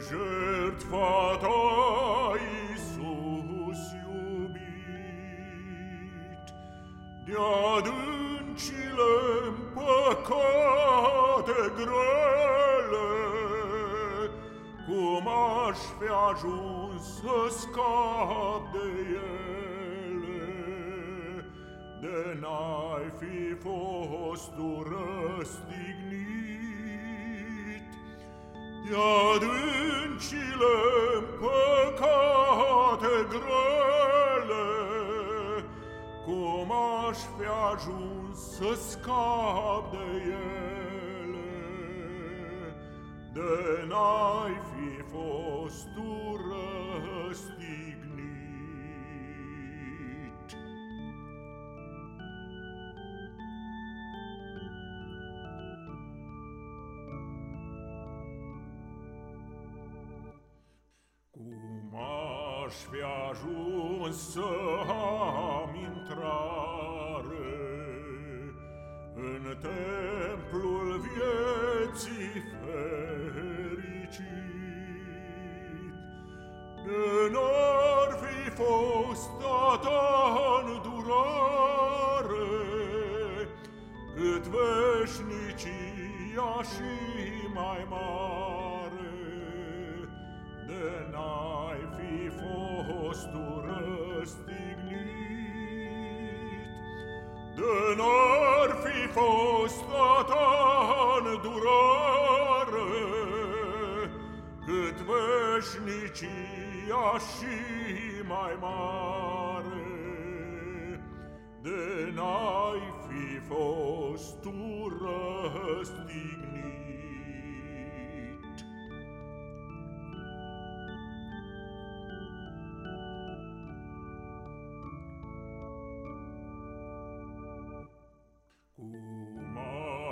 jertfa ta, Iisus iubit, De-adâncile păcate grele, Cum aș fi ajuns să scap de ele? De n-ai fi fost tu răstignit De adâncile păcate grele Cum aș fi ajuns să scap de ele? De n-ai fi fost tu răstignit aș fi ajuns să am intrare În templul vieții fericit. De n-ar fi fost a ta durare Cât veșnicia și mai mare de n-ai fi fost tu răstignit, de n-ar fi fost la ta îndurare, cât veșnicia și mai mare, de n-ai fi fost tu răstignit.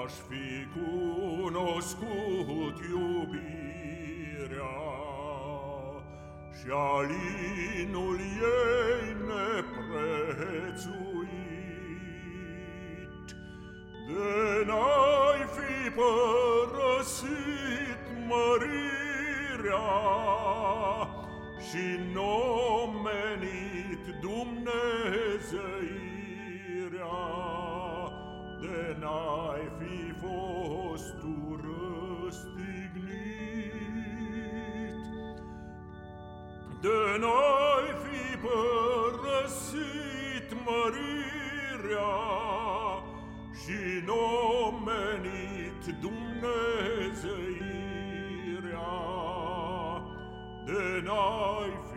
Aș fi cunoscut iubirea Și alinul ei neprețuit. De n-ai fi părăsit mărirea Și nomenit Dumnezeirea de n-ai fi fost tu răstignit, de n-ai fi părăsit mărirea și nomenit Dumnezeirea, de n-ai fi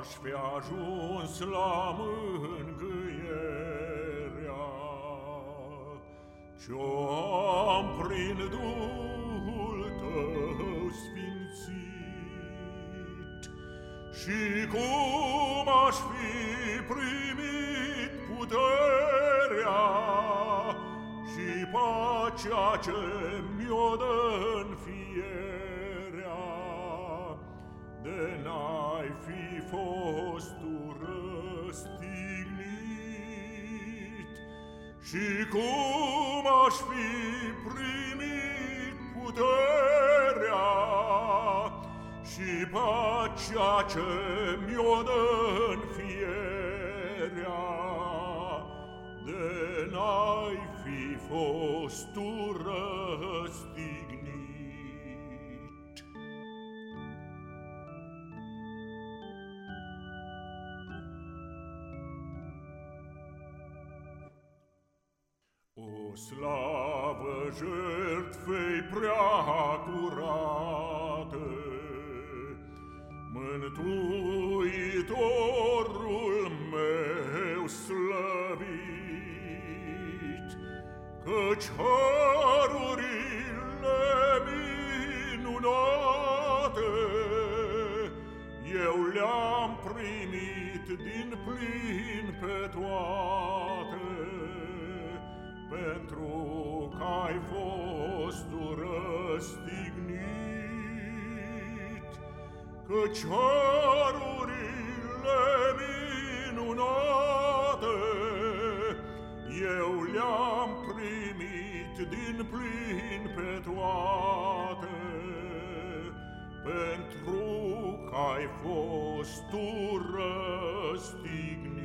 aș fi ajuns la mângâierea. Ce-o am prin Duhul tău sfințit Și cum aș fi primit puterea Și pacea ce mi-o dă-n fierea fi fost tu răstignit. Și cum aș fi primit puterea și pacea ce mi-o dă înfierea de n-ai fi fost tu răstignit. Slavă jertfei prea curate, Mântuitorul meu slăvit, Căci harurile minunate Eu le-am primit primit din plin pe toate, pentru că ai fost tu răstignit, că cearurile minunate eu le-am primit din plin pe toate, pentru că ai fost tu răstignit.